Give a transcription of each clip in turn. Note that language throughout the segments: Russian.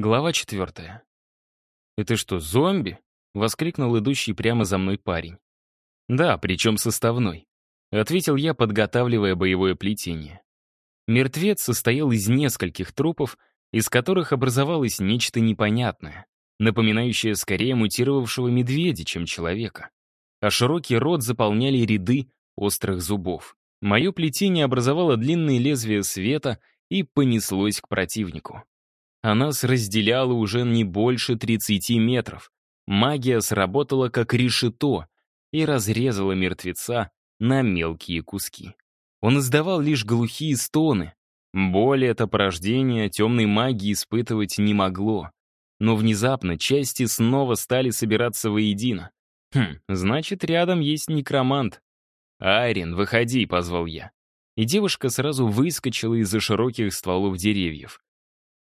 Глава четвертая. «Это что, зомби?» — воскликнул идущий прямо за мной парень. «Да, причем составной», — ответил я, подготавливая боевое плетение. Мертвец состоял из нескольких трупов, из которых образовалось нечто непонятное, напоминающее скорее мутировавшего медведя, чем человека. А широкий рот заполняли ряды острых зубов. Мое плетение образовало длинные лезвия света и понеслось к противнику. А нас разделяло уже не больше 30 метров. Магия сработала как решето и разрезала мертвеца на мелкие куски. Он издавал лишь глухие стоны. Боли это порождение темной магии испытывать не могло. Но внезапно части снова стали собираться воедино. Хм, значит, рядом есть некромант. «Айрин, выходи», — позвал я. И девушка сразу выскочила из-за широких стволов деревьев.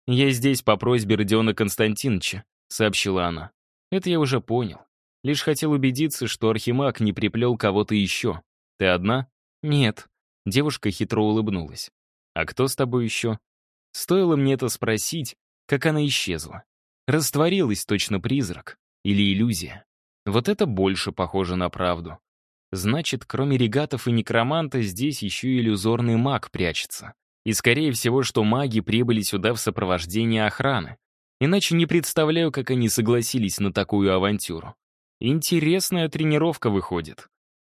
«Я здесь по просьбе Родиона Константиновича», — сообщила она. «Это я уже понял. Лишь хотел убедиться, что Архимаг не приплел кого-то еще. Ты одна?» «Нет». Девушка хитро улыбнулась. «А кто с тобой еще?» Стоило мне это спросить, как она исчезла. Растворилась точно призрак или иллюзия. Вот это больше похоже на правду. Значит, кроме регатов и некроманта, здесь еще и иллюзорный маг прячется. И скорее всего, что маги прибыли сюда в сопровождении охраны. Иначе не представляю, как они согласились на такую авантюру. Интересная тренировка выходит.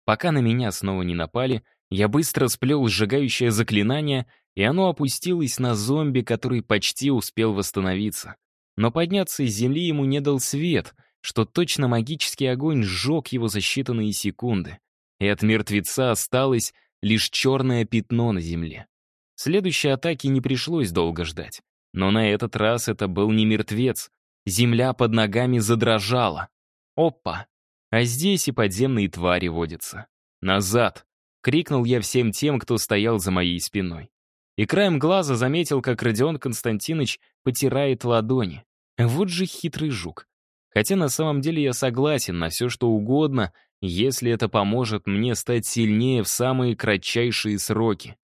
Пока на меня снова не напали, я быстро сплел сжигающее заклинание, и оно опустилось на зомби, который почти успел восстановиться. Но подняться из земли ему не дал свет, что точно магический огонь сжег его за считанные секунды. И от мертвеца осталось лишь черное пятно на земле. Следующей атаки не пришлось долго ждать. Но на этот раз это был не мертвец. Земля под ногами задрожала. Опа! А здесь и подземные твари водятся. «Назад!» — крикнул я всем тем, кто стоял за моей спиной. И краем глаза заметил, как Родион Константинович потирает ладони. Вот же хитрый жук. Хотя на самом деле я согласен на все, что угодно, если это поможет мне стать сильнее в самые кратчайшие сроки.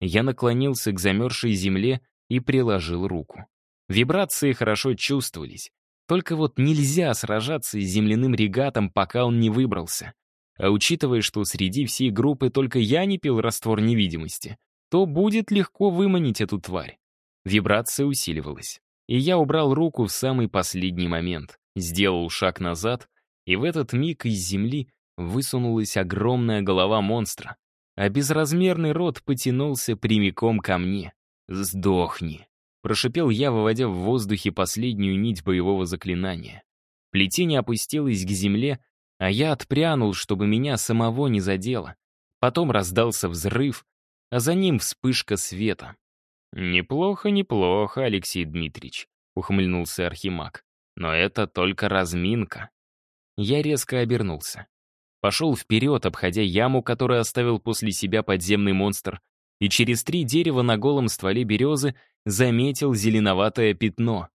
Я наклонился к замерзшей земле и приложил руку. Вибрации хорошо чувствовались. Только вот нельзя сражаться с земляным регатом, пока он не выбрался. А учитывая, что среди всей группы только я не пил раствор невидимости, то будет легко выманить эту тварь. Вибрация усиливалась. И я убрал руку в самый последний момент, сделал шаг назад, и в этот миг из земли высунулась огромная голова монстра, а безразмерный рот потянулся прямиком ко мне. «Сдохни!» — прошипел я, выводя в воздухе последнюю нить боевого заклинания. Плетение опустилось к земле, а я отпрянул, чтобы меня самого не задело. Потом раздался взрыв, а за ним вспышка света. «Неплохо, неплохо, Алексей Дмитриевич», — ухмыльнулся Архимаг. «Но это только разминка». Я резко обернулся. Пошел вперед, обходя яму, которую оставил после себя подземный монстр, и через три дерева на голом стволе березы заметил зеленоватое пятно.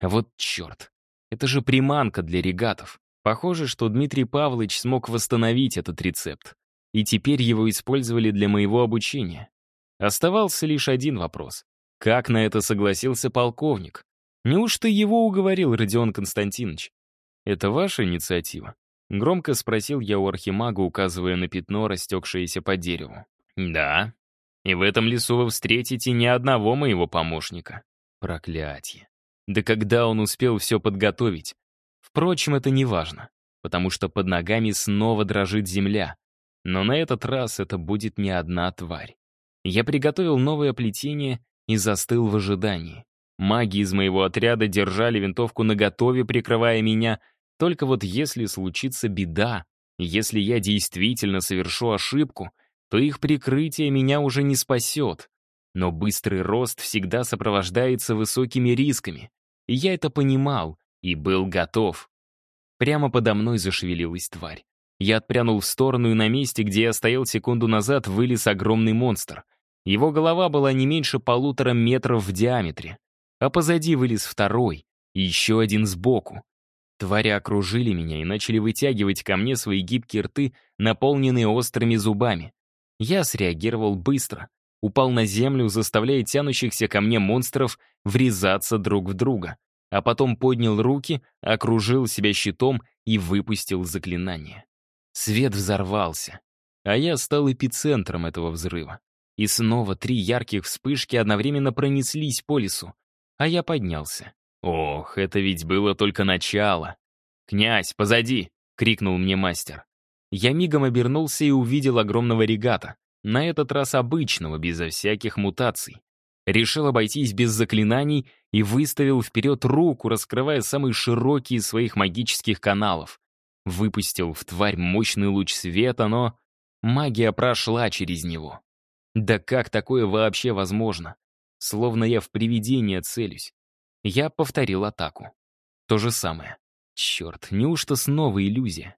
Вот черт, это же приманка для регатов. Похоже, что Дмитрий Павлович смог восстановить этот рецепт, и теперь его использовали для моего обучения. Оставался лишь один вопрос. Как на это согласился полковник? Неужто его уговорил Родион Константинович? Это ваша инициатива? Громко спросил я у архимага, указывая на пятно, растекшееся по дереву. «Да. И в этом лесу вы встретите ни одного моего помощника. Проклятье. Да когда он успел все подготовить? Впрочем, это не важно, потому что под ногами снова дрожит земля. Но на этот раз это будет не одна тварь. Я приготовил новое плетение и застыл в ожидании. Маги из моего отряда держали винтовку наготове, прикрывая меня, только вот если случится беда, если я действительно совершу ошибку, то их прикрытие меня уже не спасет. Но быстрый рост всегда сопровождается высокими рисками. И я это понимал и был готов. Прямо подо мной зашевелилась тварь. Я отпрянул в сторону, и на месте, где я стоял секунду назад, вылез огромный монстр. Его голова была не меньше полутора метров в диаметре. А позади вылез второй, и еще один сбоку. Твари окружили меня и начали вытягивать ко мне свои гибкие рты, наполненные острыми зубами. Я среагировал быстро. Упал на землю, заставляя тянущихся ко мне монстров врезаться друг в друга. а потом поднял руки, окружил себя щитом и выпустил заклинание. Свет взорвался, а я стал эпицентром этого взрыва. И снова три ярких вспышки одновременно пронеслись по лесу, а я поднялся. Ох, это ведь было только начало. «Князь, позади!» — крикнул мне мастер. Я мигом обернулся и увидел огромного регата, на этот раз обычного, безо всяких мутаций. Решил обойтись без заклинаний и выставил вперед руку, раскрывая самый широкий из своих магических каналов. Выпустил в тварь мощный луч света, но магия прошла через него. Да как такое вообще возможно? Словно я в привидение целюсь. Я повторил атаку. То же самое. Черт, неужто снова иллюзия?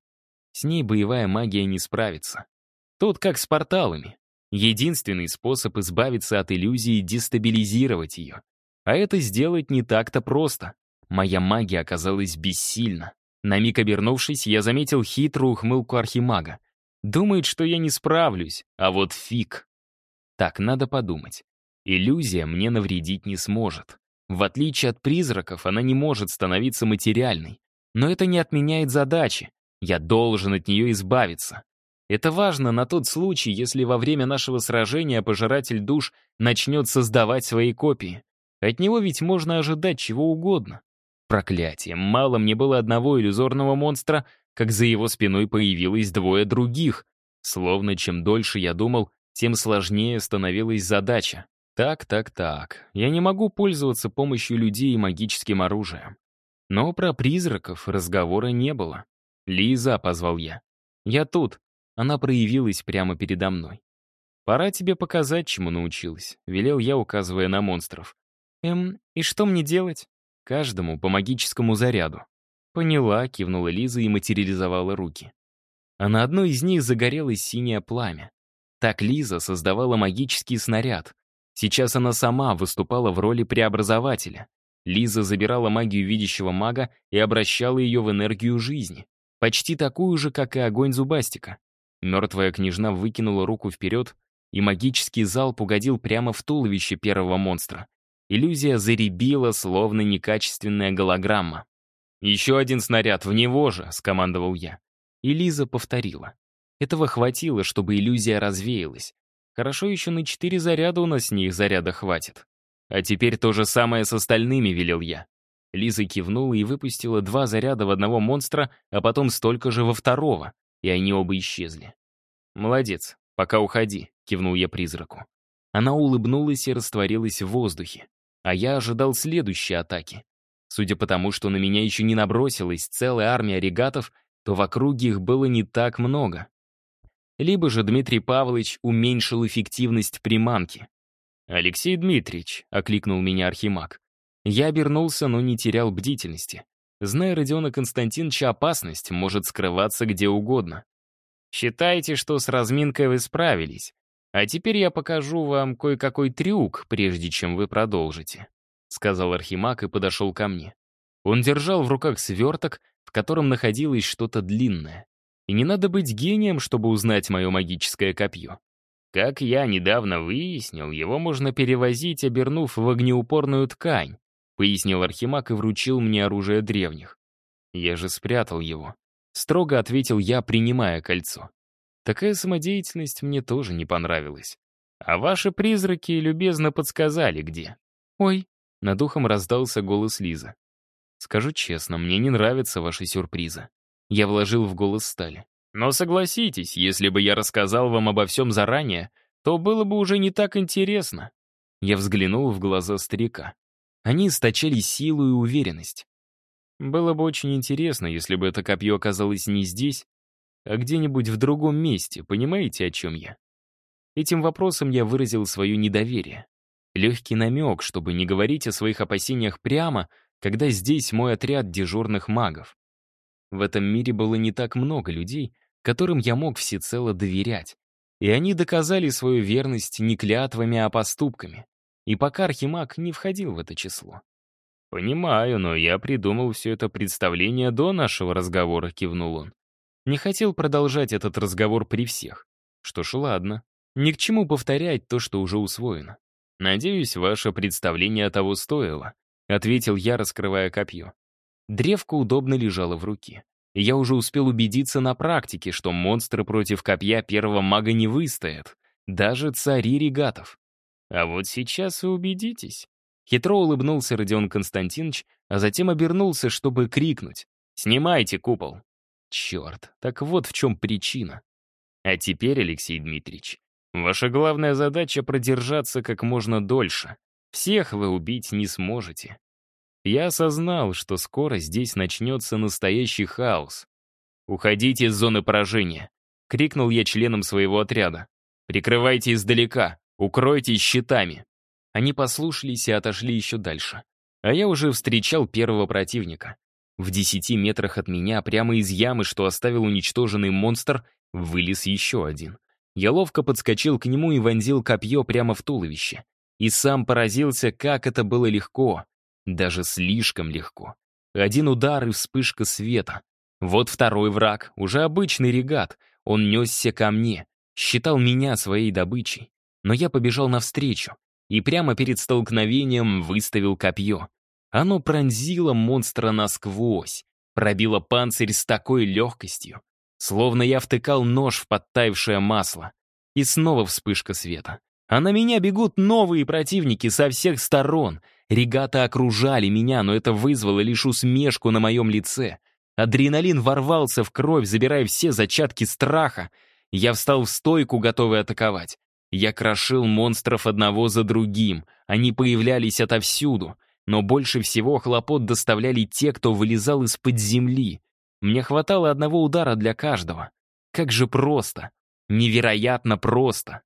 С ней боевая магия не справится. Тут как с порталами. Единственный способ избавиться от иллюзии — дестабилизировать ее. А это сделать не так-то просто. Моя магия оказалась бессильна. На миг обернувшись, я заметил хитрую ухмылку архимага. Думает, что я не справлюсь, а вот фиг. Так, надо подумать. Иллюзия мне навредить не сможет. В отличие от призраков, она не может становиться материальной. Но это не отменяет задачи. Я должен от нее избавиться. Это важно на тот случай, если во время нашего сражения пожиратель душ начнет создавать свои копии. От него ведь можно ожидать чего угодно. Проклятие, мало мне было одного иллюзорного монстра, как за его спиной появилось двое других. Словно чем дольше я думал, тем сложнее становилась задача. Так, так, так. Я не могу пользоваться помощью людей и магическим оружием. Но про призраков разговора не было. «Лиза», — позвал я. «Я тут. Она проявилась прямо передо мной. «Пора тебе показать, чему научилась», — велел я, указывая на монстров. «Эм, и что мне делать?» «Каждому по магическому заряду». «Поняла», — кивнула Лиза и материализовала руки. А на одной из них загорелось синее пламя. Так Лиза создавала магический снаряд. Сейчас она сама выступала в роли преобразователя. Лиза забирала магию видящего мага и обращала ее в энергию жизни. Почти такую же, как и огонь зубастика. Мертвая княжна выкинула руку вперед, и магический залп угодил прямо в туловище первого монстра. Иллюзия заребила, словно некачественная голограмма. «Еще один снаряд, в него же!» — скомандовал я. И Лиза повторила. Этого хватило, чтобы иллюзия развеялась. Хорошо еще на четыре заряда у нас с них заряда хватит. А теперь то же самое с остальными, велел я. Лиза кивнула и выпустила два заряда в одного монстра, а потом столько же во второго и они оба исчезли. «Молодец, пока уходи», — кивнул я призраку. Она улыбнулась и растворилась в воздухе, а я ожидал следующей атаки. Судя по тому, что на меня еще не набросилась целая армия регатов, то в округе их было не так много. Либо же Дмитрий Павлович уменьшил эффективность приманки. «Алексей Дмитриевич», — окликнул меня Архимаг. Я обернулся, но не терял бдительности. Зная Родиона Константиновича, опасность может скрываться где угодно. Считайте, что с разминкой вы справились. А теперь я покажу вам кое-какой трюк, прежде чем вы продолжите», — сказал Архимаг и подошел ко мне. Он держал в руках сверток, в котором находилось что-то длинное. И не надо быть гением, чтобы узнать мое магическое копье. Как я недавно выяснил, его можно перевозить, обернув в огнеупорную ткань, пояснил Архимаг и вручил мне оружие древних. Я же спрятал его. Строго ответил я, принимая кольцо. Такая самодеятельность мне тоже не понравилась. А ваши призраки любезно подсказали, где. Ой, над ухом раздался голос Лизы. Скажу честно, мне не нравятся ваши сюрпризы. Я вложил в голос стали. Но согласитесь, если бы я рассказал вам обо всем заранее, то было бы уже не так интересно. Я взглянул в глаза старика. Они источали силу и уверенность. Было бы очень интересно, если бы это копье оказалось не здесь, а где-нибудь в другом месте, понимаете, о чем я? Этим вопросом я выразил свое недоверие. Легкий намек, чтобы не говорить о своих опасениях прямо, когда здесь мой отряд дежурных магов. В этом мире было не так много людей, которым я мог всецело доверять. И они доказали свою верность не клятвами, а поступками. И пока Архимаг не входил в это число. «Понимаю, но я придумал все это представление до нашего разговора», — кивнул он. Не хотел продолжать этот разговор при всех. Что ж, ладно. Ни к чему повторять то, что уже усвоено. Надеюсь, ваше представление того стоило. ответил я, раскрывая копье. Древко удобно лежало в руке. И я уже успел убедиться на практике, что монстры против копья первого мага не выстоят. Даже цари регатов. А вот сейчас вы убедитесь. Хитро улыбнулся Родион Константинович, а затем обернулся, чтобы крикнуть. «Снимайте купол!» Черт, так вот в чем причина. А теперь, Алексей Дмитриевич, ваша главная задача — продержаться как можно дольше. Всех вы убить не сможете. Я осознал, что скоро здесь начнется настоящий хаос. «Уходите из зоны поражения!» — крикнул я членам своего отряда. «Прикрывайте издалека, укройтесь щитами!» Они послушались и отошли еще дальше. А я уже встречал первого противника. В десяти метрах от меня, прямо из ямы, что оставил уничтоженный монстр, вылез еще один. Я ловко подскочил к нему и вонзил копье прямо в туловище. И сам поразился, как это было легко. Даже слишком легко. Один удар и вспышка света. Вот второй враг, уже обычный регат. Он несся ко мне, считал меня своей добычей. Но я побежал навстречу и прямо перед столкновением выставил копье. Оно пронзило монстра насквозь, пробило панцирь с такой легкостью, словно я втыкал нож в подтаявшее масло. И снова вспышка света. А на меня бегут новые противники со всех сторон. Регаты окружали меня, но это вызвало лишь усмешку на моем лице. Адреналин ворвался в кровь, забирая все зачатки страха. Я встал в стойку, готовый атаковать. Я крошил монстров одного за другим. Они появлялись отовсюду. Но больше всего хлопот доставляли те, кто вылезал из-под земли. Мне хватало одного удара для каждого. Как же просто. Невероятно просто.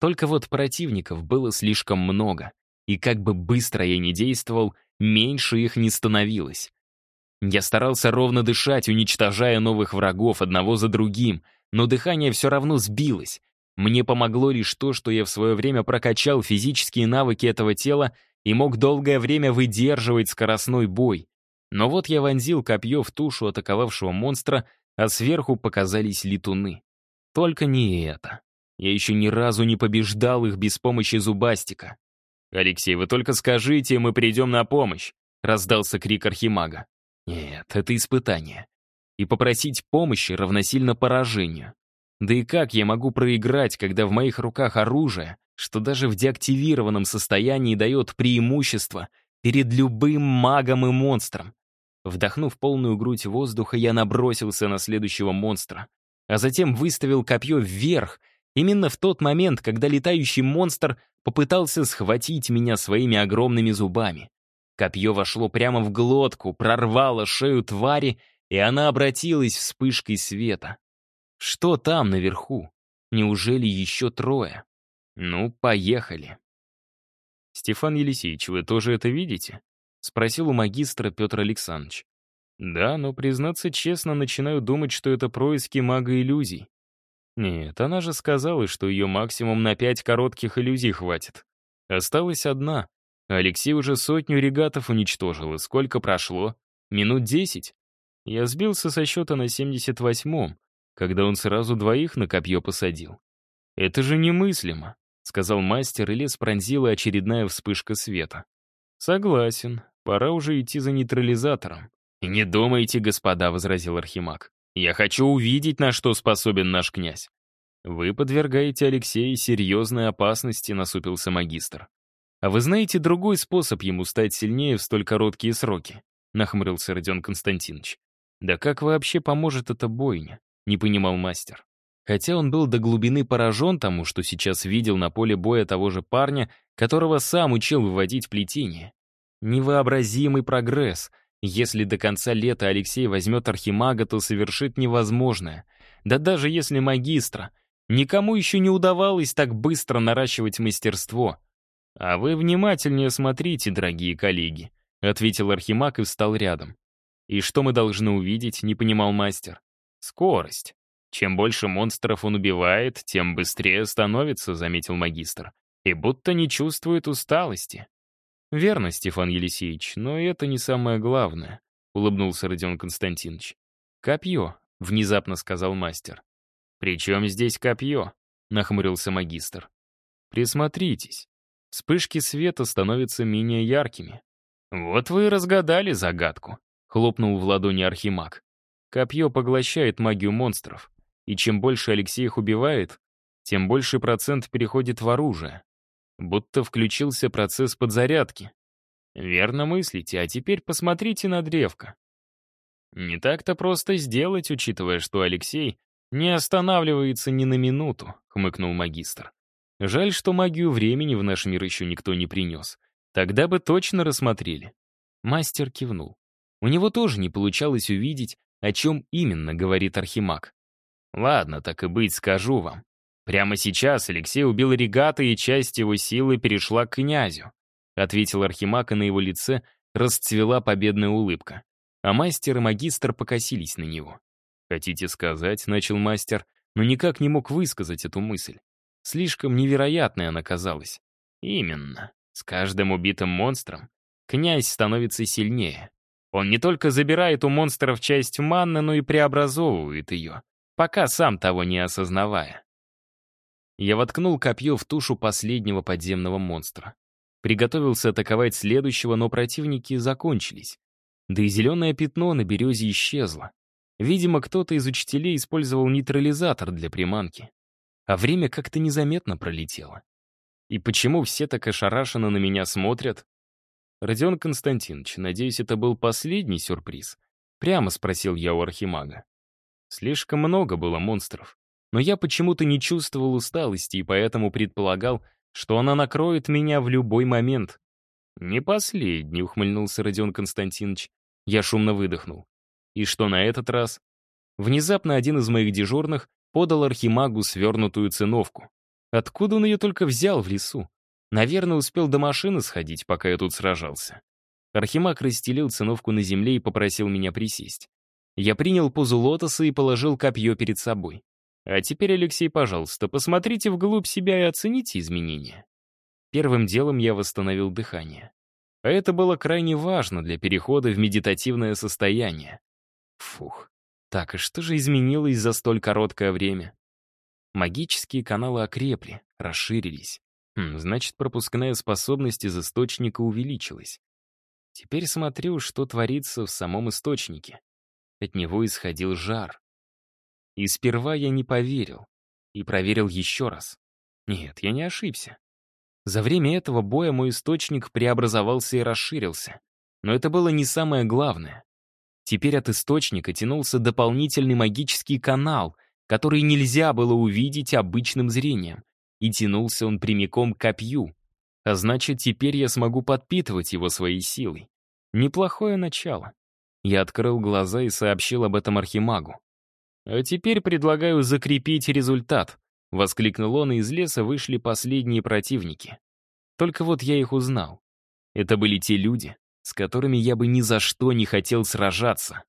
Только вот противников было слишком много. И как бы быстро я ни действовал, меньше их не становилось. Я старался ровно дышать, уничтожая новых врагов одного за другим, но дыхание все равно сбилось. Мне помогло лишь то, что я в свое время прокачал физические навыки этого тела и мог долгое время выдерживать скоростной бой. Но вот я вонзил копье в тушу атаковавшего монстра, а сверху показались летуны. Только не это. Я еще ни разу не побеждал их без помощи зубастика. «Алексей, вы только скажите, мы придем на помощь!» — раздался крик архимага. «Нет, это испытание. И попросить помощи равносильно поражению. Да и как я могу проиграть, когда в моих руках оружие, что даже в деактивированном состоянии дает преимущество перед любым магом и монстром? Вдохнув полную грудь воздуха, я набросился на следующего монстра, а затем выставил копье вверх, именно в тот момент, когда летающий монстр попытался схватить меня своими огромными зубами. Копье вошло прямо в глотку, прорвало шею твари, и она обратилась вспышкой света. Что там наверху? Неужели еще трое? Ну, поехали. Стефан Елисеевич, вы тоже это видите? Спросил у магистра Петр Александрович. Да, но, признаться честно, начинаю думать, что это происки мага иллюзий. Нет, она же сказала, что ее максимум на пять коротких иллюзий хватит. Осталась одна. Алексей уже сотню регатов уничтожил, и сколько прошло? Минут десять? Я сбился со счета на семьдесят восьмом когда он сразу двоих на копье посадил. «Это же немыслимо», — сказал мастер, и лес пронзила очередная вспышка света. «Согласен, пора уже идти за нейтрализатором». «Не думайте, господа», — возразил Архимаг. «Я хочу увидеть, на что способен наш князь». «Вы подвергаете Алексея серьезной опасности», — насупился магистр. «А вы знаете другой способ ему стать сильнее в столь короткие сроки?» — нахмурился Родион Константинович. «Да как вообще поможет эта бойня? не понимал мастер. Хотя он был до глубины поражен тому, что сейчас видел на поле боя того же парня, которого сам учил выводить плетение. Невообразимый прогресс. Если до конца лета Алексей возьмет архимага, то совершит невозможное. Да даже если магистра. Никому еще не удавалось так быстро наращивать мастерство. «А вы внимательнее смотрите, дорогие коллеги», — ответил архимаг и встал рядом. «И что мы должны увидеть?» — не понимал мастер. Скорость. Чем больше монстров он убивает, тем быстрее становится, заметил магистр. И будто не чувствует усталости. Верно, Стефан Елисеевич, но это не самое главное, улыбнулся Родион Константинович. Копье, внезапно сказал мастер. Причем здесь копье? нахмурился магистр. Присмотритесь. Вспышки света становятся менее яркими. «Вот вы и разгадали загадку», — хлопнул в ладони Архимаг. «Копье поглощает магию монстров, и чем больше Алексей их убивает, тем больше процент переходит в оружие. Будто включился процесс подзарядки. Верно мыслите, а теперь посмотрите на древко. Не так-то просто сделать, учитывая, что Алексей не останавливается ни на минуту, хмыкнул магистр. Жаль, что магию времени в наш мир еще никто не принес. Тогда бы точно рассмотрели. Мастер кивнул. У него тоже не получалось увидеть, о чем именно говорит Архимаг. «Ладно, так и быть, скажу вам. Прямо сейчас Алексей убил регата, и часть его силы перешла к князю», ответил Архимаг, и на его лице расцвела победная улыбка. А мастер и магистр покосились на него. «Хотите сказать?» — начал мастер, но никак не мог высказать эту мысль. Слишком невероятной она казалась. «Именно. С каждым убитым монстром князь становится сильнее. Он не только забирает у монстров часть манны, но и преобразовывает ее, пока сам того не осознавая. Я воткнул копье в тушу последнего подземного монстра. Приготовился атаковать следующего, но противники закончились. Да и зеленое пятно на березе исчезло. Видимо, кто-то из учителей использовал нейтрализатор для приманки. А время как-то незаметно пролетело. И почему все так ошарашенно на меня смотрят? Родион Константинович, надеюсь, это был последний сюрприз? Прямо спросил я у архимага. Слишком много было монстров. Но я почему-то не чувствовал усталости и поэтому предполагал, что она накроет меня в любой момент. «Не последний», — ухмыльнулся Родион Константинович. Я шумно выдохнул. И что на этот раз? Внезапно один из моих дежурных подал архимагу свернутую циновку. Откуда он ее только взял в лесу? Наверное, успел до машины сходить, пока я тут сражался. Архимаг расстелил циновку на земле и попросил меня присесть. Я принял позу лотоса и положил копье перед собой. А теперь, Алексей, пожалуйста, посмотрите вглубь себя и оцените изменения. Первым делом я восстановил дыхание. А это было крайне важно для перехода в медитативное состояние. Фух. Так, и что же изменилось за столь короткое время? Магические каналы окрепли, расширились. Хм, значит, пропускная способность из источника увеличилась. Теперь смотрю, что творится в самом источнике. От него исходил жар. И сперва я не поверил. И проверил еще раз. Нет, я не ошибся. За время этого боя мой источник преобразовался и расширился. Но это было не самое главное. Теперь от источника тянулся дополнительный магический канал — который нельзя было увидеть обычным зрением. И тянулся он прямиком к копью. А значит, теперь я смогу подпитывать его своей силой. Неплохое начало. Я открыл глаза и сообщил об этом Архимагу. «А теперь предлагаю закрепить результат», — воскликнул он, и из леса вышли последние противники. Только вот я их узнал. Это были те люди, с которыми я бы ни за что не хотел сражаться.